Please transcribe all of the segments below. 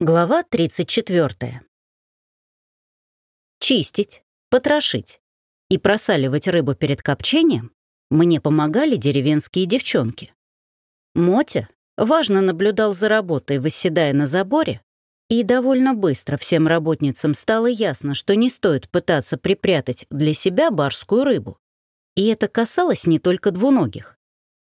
Глава 34. Чистить, потрошить и просаливать рыбу перед копчением мне помогали деревенские девчонки. Мотя важно наблюдал за работой, восседая на заборе, и довольно быстро всем работницам стало ясно, что не стоит пытаться припрятать для себя барскую рыбу. И это касалось не только двуногих.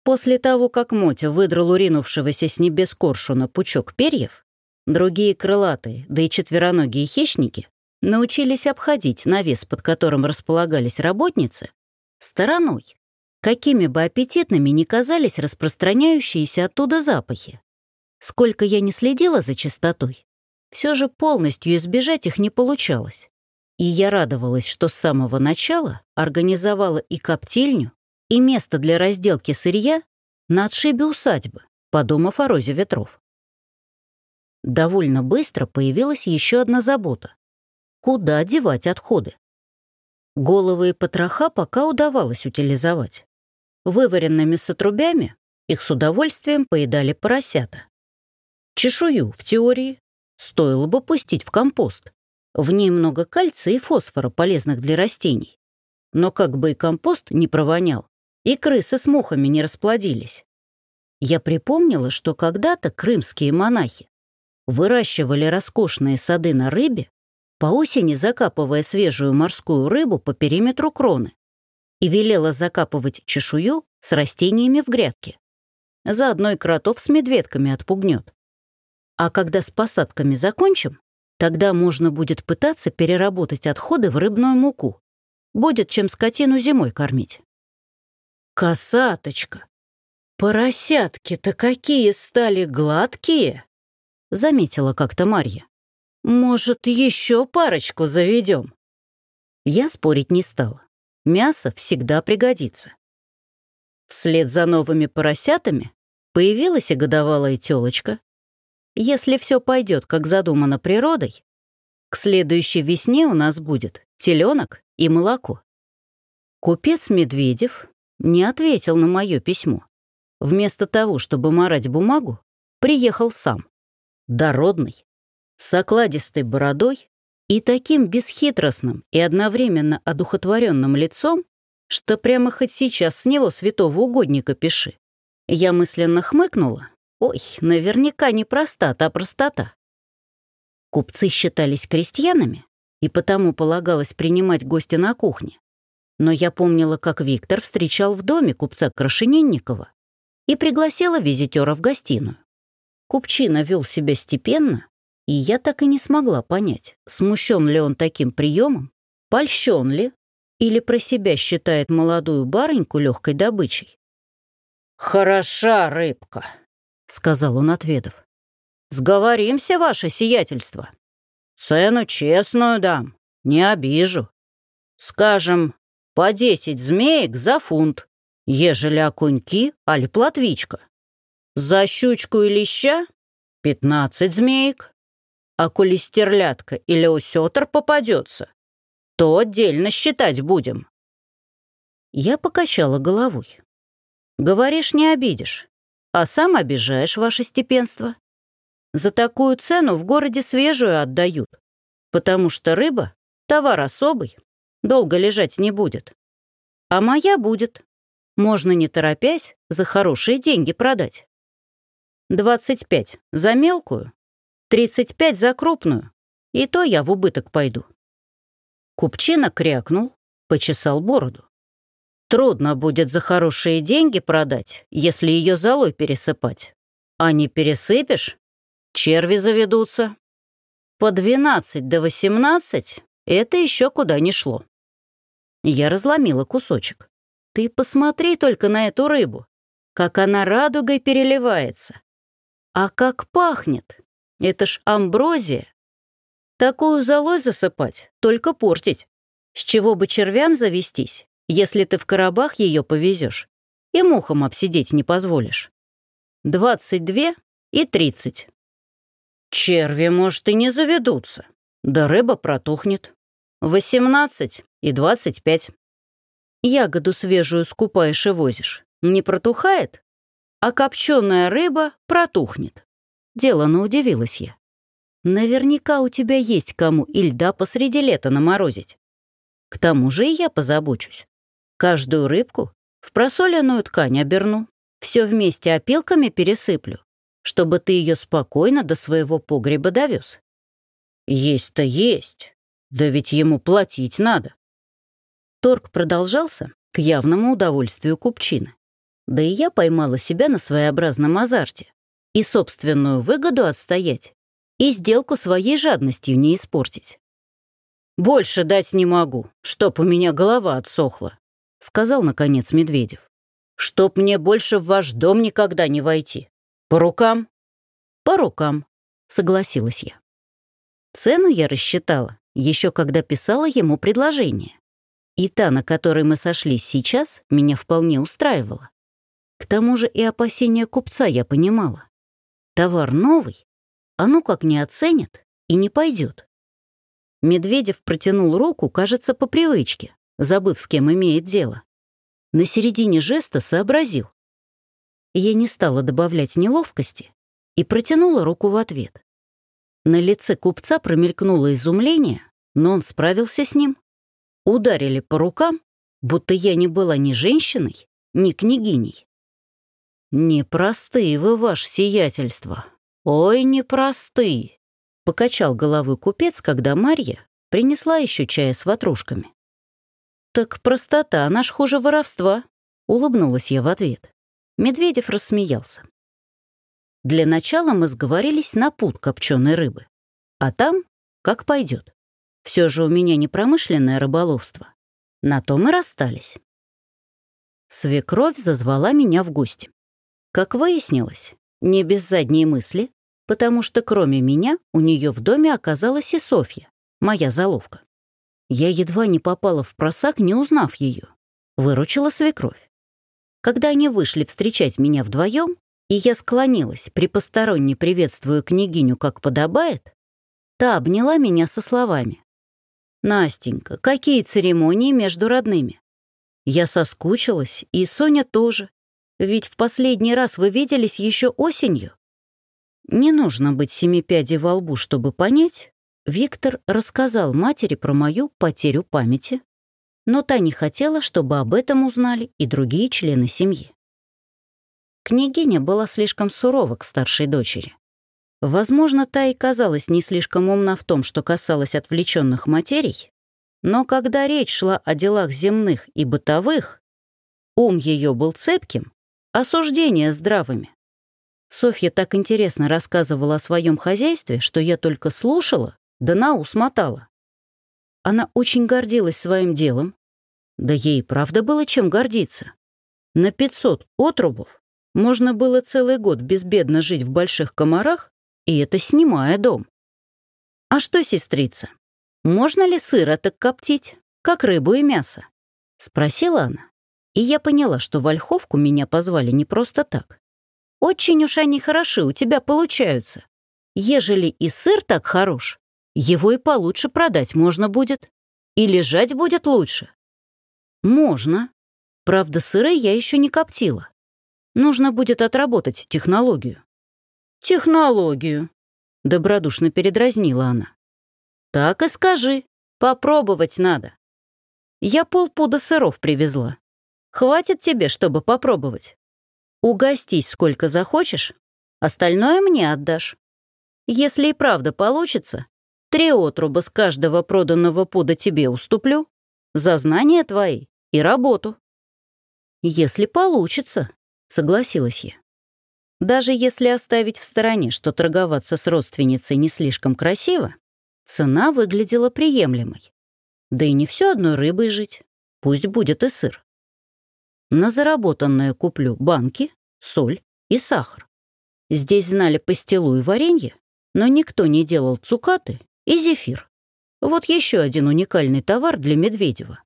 После того, как Мотя выдрал уринувшегося с небес коршуна пучок перьев, Другие крылатые, да и четвероногие хищники научились обходить навес, под которым располагались работницы, стороной, какими бы аппетитными ни казались распространяющиеся оттуда запахи. Сколько я не следила за чистотой, все же полностью избежать их не получалось. И я радовалась, что с самого начала организовала и коптильню, и место для разделки сырья на отшибе усадьбы, подумав о розе ветров. Довольно быстро появилась еще одна забота. Куда девать отходы? Головы и потроха пока удавалось утилизовать. Вываренными сотрубями их с удовольствием поедали поросята. Чешую, в теории, стоило бы пустить в компост. В ней много кальция и фосфора, полезных для растений. Но как бы и компост не провонял, и крысы с мухами не расплодились. Я припомнила, что когда-то крымские монахи выращивали роскошные сады на рыбе, по осени закапывая свежую морскую рыбу по периметру кроны, и велела закапывать чешую с растениями в грядке. Заодно и кротов с медведками отпугнет. А когда с посадками закончим, тогда можно будет пытаться переработать отходы в рыбную муку. Будет чем скотину зимой кормить. Косаточка, поросятки-то какие стали гладкие! Заметила как-то Марья. «Может, еще парочку заведем?» Я спорить не стала. Мясо всегда пригодится. Вслед за новыми поросятами появилась и годовалая тёлочка. Если все пойдет, как задумано природой, к следующей весне у нас будет теленок и молоко. Купец Медведев не ответил на мое письмо. Вместо того, чтобы морать бумагу, приехал сам дородный, с окладистой бородой и таким бесхитростным и одновременно одухотворенным лицом, что прямо хоть сейчас с него святого угодника пиши. Я мысленно хмыкнула. Ой, наверняка не простота, а простота. Купцы считались крестьянами, и потому полагалось принимать гостя на кухне. Но я помнила, как Виктор встречал в доме купца Крашенинникова и пригласила визитера в гостиную. Купчина вел себя степенно, и я так и не смогла понять, смущен ли он таким приемом, польщен ли, или про себя считает молодую барыньку легкой добычей. «Хороша рыбка», — сказал он, отведав. «Сговоримся, ваше сиятельство. Цену честную дам, не обижу. Скажем, по десять змеек за фунт, ежели окуньки али плотвичка. За щучку и леща — пятнадцать змеек. А коли стерлядка или осетр попадется, то отдельно считать будем. Я покачала головой. Говоришь, не обидишь, а сам обижаешь, ваше степенство. За такую цену в городе свежую отдают, потому что рыба — товар особый, долго лежать не будет. А моя будет. Можно, не торопясь, за хорошие деньги продать. 25 за мелкую, 35 за крупную, и то я в убыток пойду. Купчина крякнул, почесал бороду. Трудно будет за хорошие деньги продать, если ее золой пересыпать. А не пересыпешь, черви заведутся. По 12 до 18 это еще куда не шло. Я разломила кусочек. Ты посмотри только на эту рыбу, как она радугой переливается. А как пахнет! Это ж амброзия. Такую золой засыпать, только портить. С чего бы червям завестись, если ты в коробах ее повезешь и мухам обсидеть не позволишь? Двадцать две и тридцать. Черви, может, и не заведутся, да рыба протухнет. Восемнадцать и двадцать пять. Ягоду свежую скупаешь и возишь. Не протухает? А копченая рыба протухнет. Делано удивилась я. Наверняка у тебя есть кому и льда посреди лета наморозить. К тому же и я позабочусь. Каждую рыбку в просоленную ткань оберну, все вместе опилками пересыплю, чтобы ты ее спокойно до своего погреба довез. Есть-то есть, да ведь ему платить надо. Торг продолжался к явному удовольствию купчины. Да и я поймала себя на своеобразном азарте. И собственную выгоду отстоять, и сделку своей жадностью не испортить. «Больше дать не могу, чтоб у меня голова отсохла», — сказал, наконец, Медведев. «Чтоб мне больше в ваш дом никогда не войти. По рукам?» «По рукам», — согласилась я. Цену я рассчитала, еще когда писала ему предложение. И та, на которой мы сошлись сейчас, меня вполне устраивала. К тому же и опасения купца я понимала. Товар новый, а ну как не оценят и не пойдет. Медведев протянул руку, кажется, по привычке, забыв, с кем имеет дело. На середине жеста сообразил. Я не стала добавлять неловкости и протянула руку в ответ. На лице купца промелькнуло изумление, но он справился с ним. Ударили по рукам, будто я не была ни женщиной, ни княгиней. «Непростые вы, ваше сиятельство. Ой, непростые!» — покачал головой купец, когда Марья принесла еще чая с ватрушками. «Так простота, наш хуже воровства», — улыбнулась я в ответ. Медведев рассмеялся. Для начала мы сговорились на пуд копченой рыбы. А там как пойдет. Все же у меня не промышленное рыболовство. На то мы расстались. Свекровь зазвала меня в гости. Как выяснилось, не без задней мысли, потому что кроме меня у нее в доме оказалась и Софья, моя заловка. Я едва не попала в просак, не узнав ее. Выручила свекровь. Когда они вышли встречать меня вдвоем, и я склонилась, при посторонне приветствуя княгиню, как подобает, та обняла меня со словами. «Настенька, какие церемонии между родными?» Я соскучилась, и Соня тоже. Ведь в последний раз вы виделись еще осенью. Не нужно быть семипядей во лбу, чтобы понять, Виктор рассказал матери про мою потерю памяти, но та не хотела, чтобы об этом узнали и другие члены семьи. Княгиня была слишком сурова к старшей дочери. Возможно, та и казалась не слишком умна в том, что касалось отвлеченных материй, но когда речь шла о делах земных и бытовых, ум ее был цепким, осуждения здравыми. Софья так интересно рассказывала о своем хозяйстве, что я только слушала, да на ус мотала. Она очень гордилась своим делом. Да ей правда было чем гордиться. На 500 отрубов можно было целый год безбедно жить в больших комарах, и это снимая дом. А что, сестрица, можно ли сыро так коптить, как рыбу и мясо? Спросила она. И я поняла, что в Ольховку меня позвали не просто так. Очень уж они хороши у тебя получаются. Ежели и сыр так хорош, его и получше продать можно будет. И лежать будет лучше. Можно. Правда, сыры я еще не коптила. Нужно будет отработать технологию. Технологию, добродушно передразнила она. Так и скажи, попробовать надо. Я полпуда сыров привезла. Хватит тебе, чтобы попробовать. Угостись сколько захочешь, остальное мне отдашь. Если и правда получится, три отруба с каждого проданного пуда тебе уступлю за знания твои и работу. Если получится, согласилась я. Даже если оставить в стороне, что торговаться с родственницей не слишком красиво, цена выглядела приемлемой. Да и не все одной рыбой жить, пусть будет и сыр. На заработанное куплю банки, соль и сахар. Здесь знали пастилу и варенье, но никто не делал цукаты и зефир. Вот еще один уникальный товар для Медведева.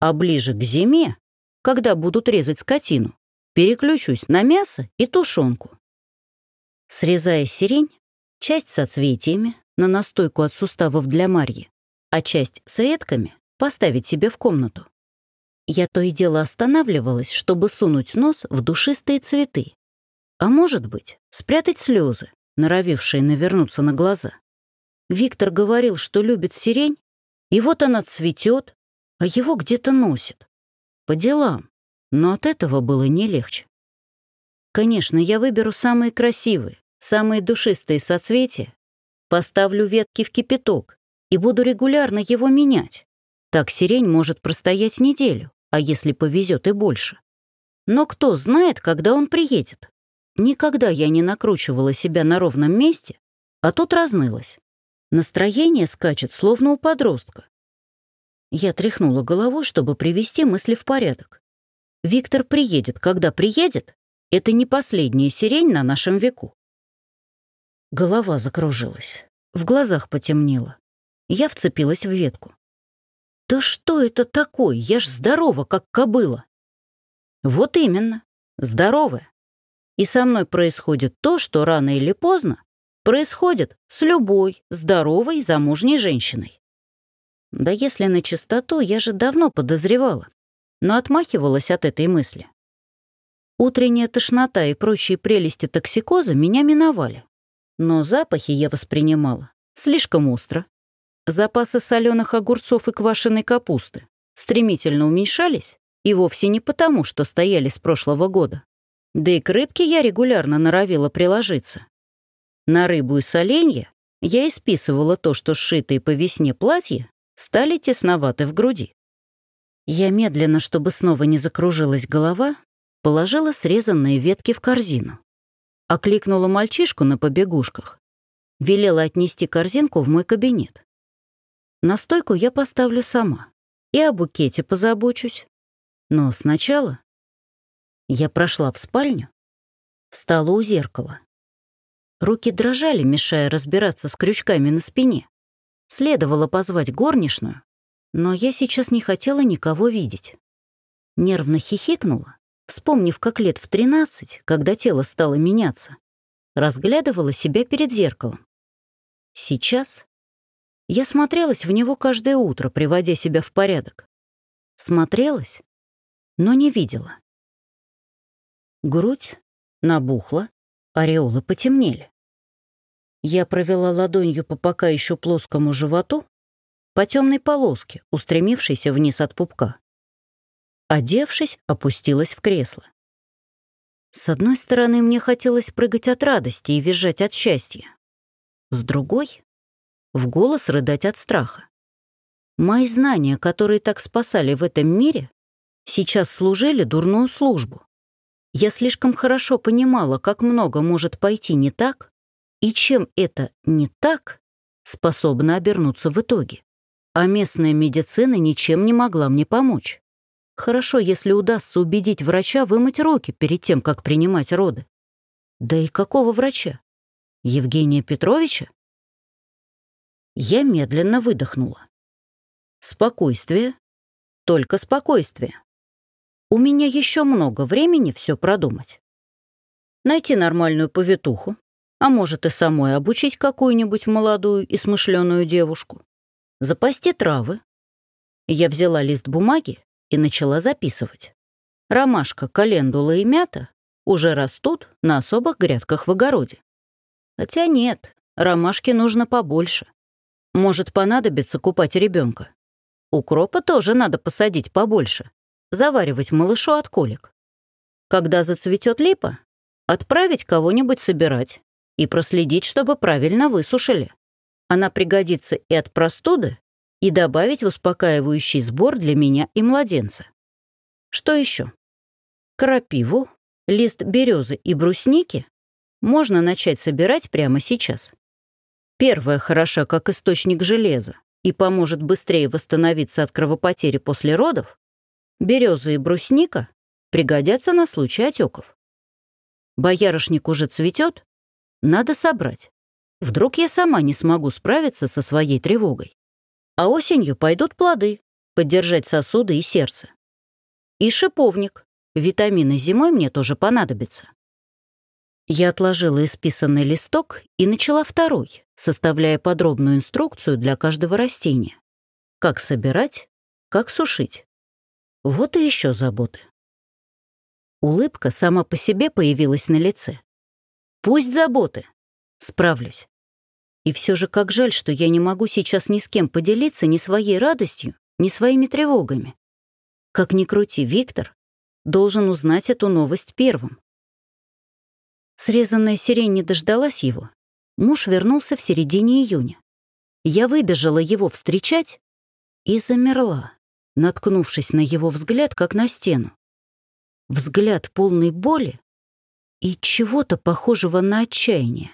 А ближе к зиме, когда будут резать скотину, переключусь на мясо и тушенку. Срезая сирень, часть соцветиями на настойку от суставов для Марьи, а часть с ветками поставить себе в комнату. Я то и дело останавливалась, чтобы сунуть нос в душистые цветы. А может быть, спрятать слезы, норовившие навернуться на глаза. Виктор говорил, что любит сирень, и вот она цветет, а его где-то носит. По делам, но от этого было не легче. Конечно, я выберу самые красивые, самые душистые соцветия, поставлю ветки в кипяток и буду регулярно его менять. Так сирень может простоять неделю, а если повезет и больше. Но кто знает, когда он приедет? Никогда я не накручивала себя на ровном месте, а тут разнылась. Настроение скачет, словно у подростка. Я тряхнула головой, чтобы привести мысли в порядок. Виктор приедет, когда приедет, это не последняя сирень на нашем веку. Голова закружилась, в глазах потемнело. Я вцепилась в ветку. «Да что это такое? Я ж здорова, как кобыла!» «Вот именно, здоровая. И со мной происходит то, что рано или поздно происходит с любой здоровой замужней женщиной. Да если на чистоту, я же давно подозревала, но отмахивалась от этой мысли. Утренняя тошнота и прочие прелести токсикоза меня миновали. Но запахи я воспринимала слишком остро. Запасы соленых огурцов и квашеной капусты стремительно уменьшались, и вовсе не потому, что стояли с прошлого года. Да и к рыбке я регулярно норовила приложиться. На рыбу и соленья я исписывала то, что сшитые по весне платья стали тесноваты в груди. Я медленно, чтобы снова не закружилась голова, положила срезанные ветки в корзину. Окликнула мальчишку на побегушках. Велела отнести корзинку в мой кабинет. Настойку я поставлю сама. И о букете позабочусь. Но сначала я прошла в спальню, встала у зеркала. Руки дрожали, мешая разбираться с крючками на спине. Следовало позвать горничную, но я сейчас не хотела никого видеть. Нервно хихикнула вспомнив, как лет в 13, когда тело стало меняться, разглядывала себя перед зеркалом. Сейчас я смотрелась в него каждое утро, приводя себя в порядок. Смотрелась, но не видела. Грудь набухла, ореолы потемнели. Я провела ладонью по пока еще плоскому животу, по темной полоске, устремившейся вниз от пупка. Одевшись, опустилась в кресло. С одной стороны, мне хотелось прыгать от радости и визжать от счастья. С другой — в голос рыдать от страха. Мои знания, которые так спасали в этом мире, сейчас служили дурную службу. Я слишком хорошо понимала, как много может пойти не так, и чем это «не так» способно обернуться в итоге. А местная медицина ничем не могла мне помочь. Хорошо, если удастся убедить врача вымыть руки перед тем, как принимать роды. Да и какого врача? Евгения Петровича? Я медленно выдохнула. Спокойствие. Только спокойствие. У меня еще много времени все продумать. Найти нормальную повитуху, а может и самой обучить какую-нибудь молодую и смышленую девушку. Запасти травы. Я взяла лист бумаги и начала записывать. Ромашка, календула и мята уже растут на особых грядках в огороде. Хотя нет, ромашки нужно побольше. Может понадобится купать ребенка. Укропа тоже надо посадить побольше, заваривать малышу от колик. Когда зацветет липа, отправить кого-нибудь собирать и проследить, чтобы правильно высушили. Она пригодится и от простуды, и добавить в успокаивающий сбор для меня и младенца. Что еще? Крапиву, лист березы и брусники можно начать собирать прямо сейчас. Первая хороша как источник железа и поможет быстрее восстановиться от кровопотери после родов. Береза и брусника пригодятся на случай отеков. Боярышник уже цветет, надо собрать. Вдруг я сама не смогу справиться со своей тревогой. А осенью пойдут плоды, поддержать сосуды и сердце. И шиповник. Витамины зимой мне тоже понадобятся. Я отложила исписанный листок и начала второй, составляя подробную инструкцию для каждого растения. Как собирать, как сушить. Вот и еще заботы. Улыбка сама по себе появилась на лице. Пусть заботы. Справлюсь. И все же как жаль, что я не могу сейчас ни с кем поделиться ни своей радостью, ни своими тревогами. Как ни крути, Виктор должен узнать эту новость первым. Срезанная сирень не дождалась его. Муж вернулся в середине июня. Я выбежала его встречать и замерла, наткнувшись на его взгляд, как на стену. Взгляд полный боли и чего-то похожего на отчаяние.